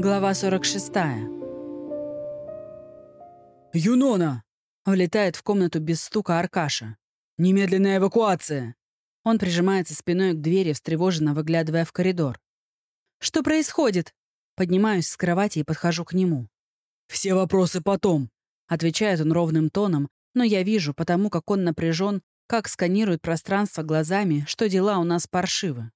Глава 46. «Юнона!» Влетает в комнату без стука Аркаша. «Немедленная эвакуация!» Он прижимается спиной к двери, встревоженно выглядывая в коридор. «Что происходит?» Поднимаюсь с кровати и подхожу к нему. «Все вопросы потом», — отвечает он ровным тоном, но я вижу, потому как он напряжен, как сканирует пространство глазами, что дела у нас паршивы.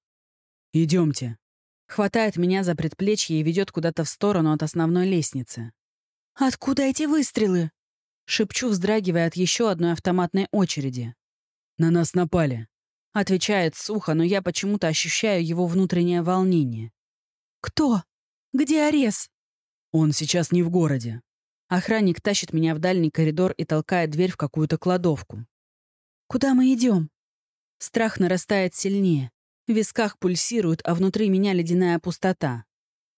«Идемте». Хватает меня за предплечье и ведет куда-то в сторону от основной лестницы. «Откуда эти выстрелы?» Шепчу, вздрагивая от еще одной автоматной очереди. «На нас напали», — отвечает сухо, но я почему-то ощущаю его внутреннее волнение. «Кто? Где Арес?» «Он сейчас не в городе». Охранник тащит меня в дальний коридор и толкает дверь в какую-то кладовку. «Куда мы идем?» Страх нарастает сильнее. В висках пульсирует, а внутри меня ледяная пустота.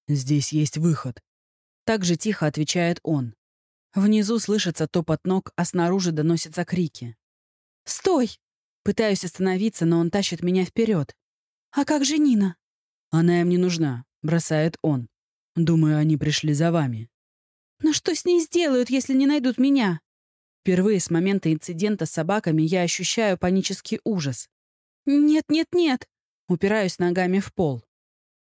«Здесь есть выход», — так же тихо отвечает он. Внизу слышится топот ног, а снаружи доносятся крики. «Стой!» Пытаюсь остановиться, но он тащит меня вперед. «А как же Нина?» «Она им не нужна», — бросает он. «Думаю, они пришли за вами». «Но что с ней сделают, если не найдут меня?» Впервые с момента инцидента с собаками я ощущаю панический ужас. «Нет, нет, нет!» Упираюсь ногами в пол.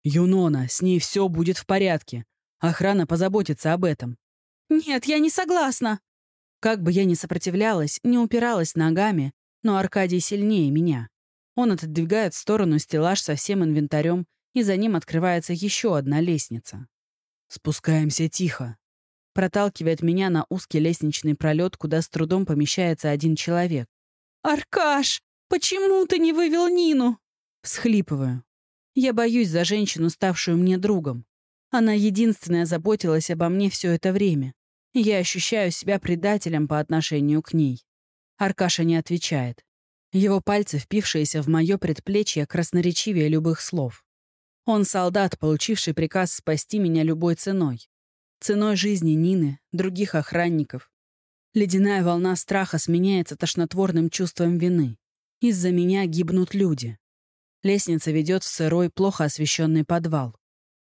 «Юнона, с ней все будет в порядке. Охрана позаботится об этом». «Нет, я не согласна». Как бы я ни сопротивлялась, не упиралась ногами, но Аркадий сильнее меня. Он отодвигает в сторону стеллаж со всем инвентарем, и за ним открывается еще одна лестница. «Спускаемся тихо», проталкивает меня на узкий лестничный пролет, куда с трудом помещается один человек. «Аркаш, почему ты не вывел Нину?» Всхлипываю. Я боюсь за женщину, ставшую мне другом. Она единственная заботилась обо мне все это время. Я ощущаю себя предателем по отношению к ней. Аркаша не отвечает. Его пальцы, впившиеся в мое предплечье, красноречивее любых слов. Он солдат, получивший приказ спасти меня любой ценой. Ценой жизни Нины, других охранников. Ледяная волна страха сменяется тошнотворным чувством вины. Из-за меня гибнут люди. Лестница ведет в сырой, плохо освещенный подвал.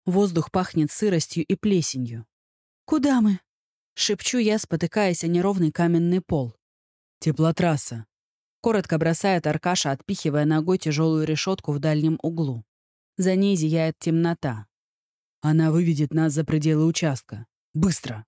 Воздух пахнет сыростью и плесенью. «Куда мы?» — шепчу я, спотыкаясь о неровный каменный пол. «Теплотрасса», — коротко бросает Аркаша, отпихивая ногой тяжелую решетку в дальнем углу. За ней зияет темнота. «Она выведет нас за пределы участка. Быстро!»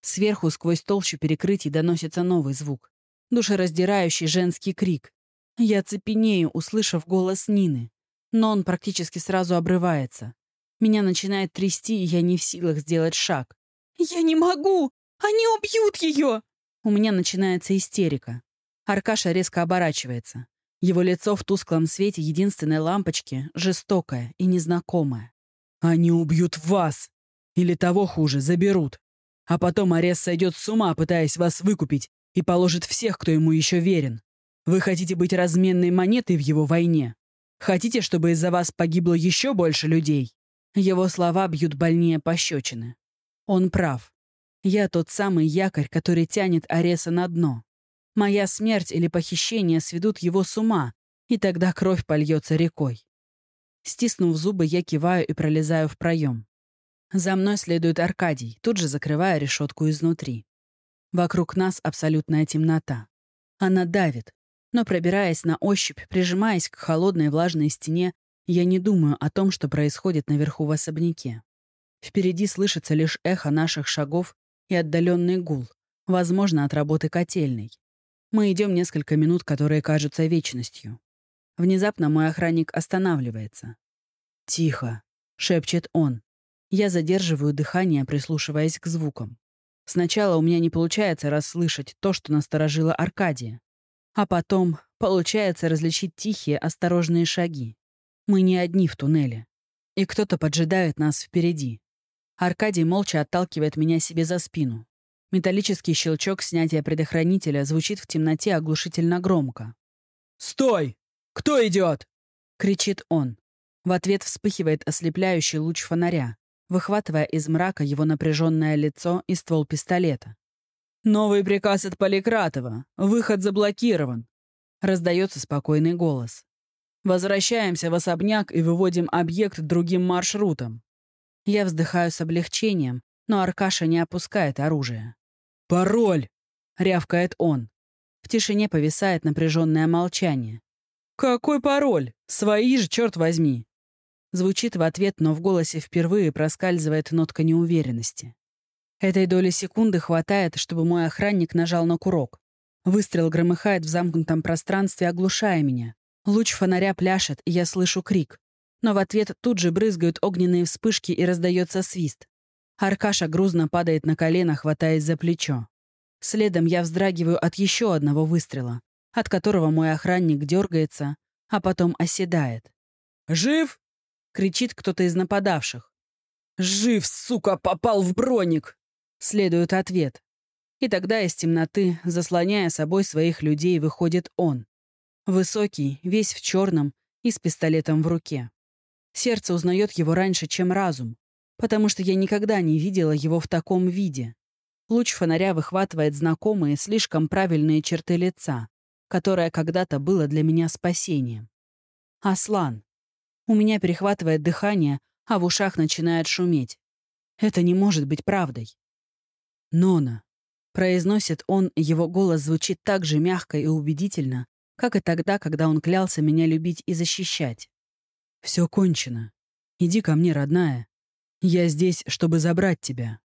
Сверху сквозь толщу перекрытий доносится новый звук. Душераздирающий женский крик. Я цепенею, услышав голос Нины. Но он практически сразу обрывается. Меня начинает трясти, и я не в силах сделать шаг. «Я не могу! Они убьют ее!» У меня начинается истерика. Аркаша резко оборачивается. Его лицо в тусклом свете единственной лампочки жестокое и незнакомое. «Они убьют вас! Или того хуже, заберут. А потом Арес сойдет с ума, пытаясь вас выкупить, и положит всех, кто ему еще верен. Вы хотите быть разменной монетой в его войне? Хотите, чтобы из-за вас погибло еще больше людей?» Его слова бьют больнее пощечины. Он прав. Я тот самый якорь, который тянет Ареса на дно. Моя смерть или похищение сведут его с ума, и тогда кровь польется рекой. Стиснув зубы, я киваю и пролезаю в проем. За мной следует Аркадий, тут же закрывая решетку изнутри. Вокруг нас абсолютная темнота. Она давит, но, пробираясь на ощупь, прижимаясь к холодной влажной стене, я не думаю о том, что происходит наверху в особняке. Впереди слышится лишь эхо наших шагов и отдаленный гул, возможно, от работы котельной. Мы идем несколько минут, которые кажутся вечностью. Внезапно мой охранник останавливается. «Тихо», — шепчет он. Я задерживаю дыхание, прислушиваясь к звукам. Сначала у меня не получается расслышать то, что насторожило Аркадия. А потом получается различить тихие, осторожные шаги. Мы не одни в туннеле. И кто-то поджидает нас впереди. Аркадий молча отталкивает меня себе за спину. Металлический щелчок снятия предохранителя звучит в темноте оглушительно громко. «Стой! Кто идет?» — кричит он. В ответ вспыхивает ослепляющий луч фонаря, выхватывая из мрака его напряженное лицо и ствол пистолета. «Новый приказ от Поликратова. Выход заблокирован», — раздается спокойный голос. «Возвращаемся в особняк и выводим объект другим маршрутом». Я вздыхаю с облегчением, но Аркаша не опускает оружие. «Пароль!» — рявкает он. В тишине повисает напряженное молчание. «Какой пароль? Свои же, черт возьми!» Звучит в ответ, но в голосе впервые проскальзывает нотка неуверенности. Этой доли секунды хватает, чтобы мой охранник нажал на курок. Выстрел громыхает в замкнутом пространстве, оглушая меня. Луч фонаря пляшет, и я слышу крик. Но в ответ тут же брызгают огненные вспышки и раздается свист. Аркаша грузно падает на колено, хватаясь за плечо. Следом я вздрагиваю от еще одного выстрела, от которого мой охранник дергается, а потом оседает. «Жив?» — кричит кто-то из нападавших. «Жив, сука, попал в броник!» — следует ответ. И тогда из темноты, заслоняя собой своих людей, выходит он. Высокий, весь в черном и с пистолетом в руке. Сердце узнает его раньше, чем разум, потому что я никогда не видела его в таком виде. Луч фонаря выхватывает знакомые, слишком правильные черты лица, которое когда-то было для меня спасением. Аслан. У меня перехватывает дыхание, а в ушах начинает шуметь. Это не может быть правдой. «Нона», Произносит он, его голос звучит так же мягко и убедительно, как и тогда, когда он клялся меня любить и защищать. «Все кончено. Иди ко мне, родная. Я здесь, чтобы забрать тебя».